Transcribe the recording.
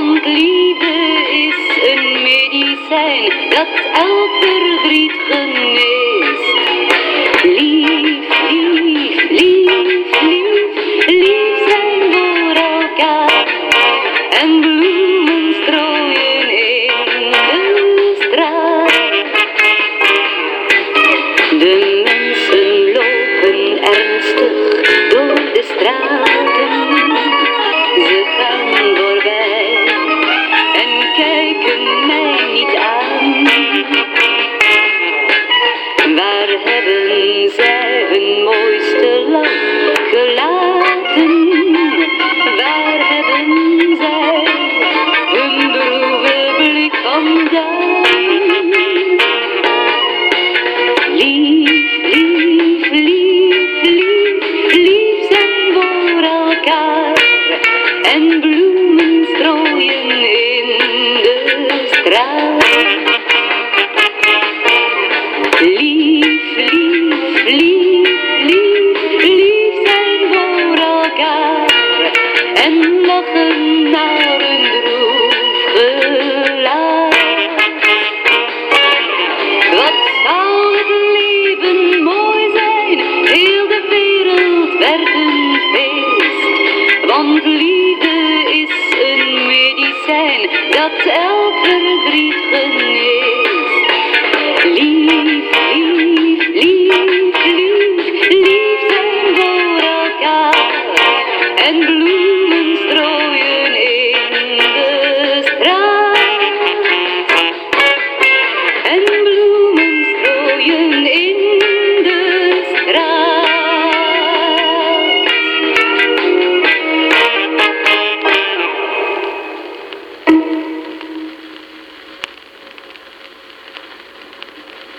Want liefde is een medicijn dat elk verdriet geneest. Lief, lief, lief, lief, lief zijn voor elkaar. En bloemen zij hun mooiste lach gelaten? Waar hebben zij hun droeve blik vandaan? Lief, lief, lief, lief, lief zijn voor elkaar en bloemen strooien in de straat. en lachen naar een droef geluid. Wat zou het leven mooi zijn, heel de wereld werd een feest. Want liefde is een medicijn dat elk verdriet geneest. Lief, lief, lief, lief, lief zijn voor elkaar en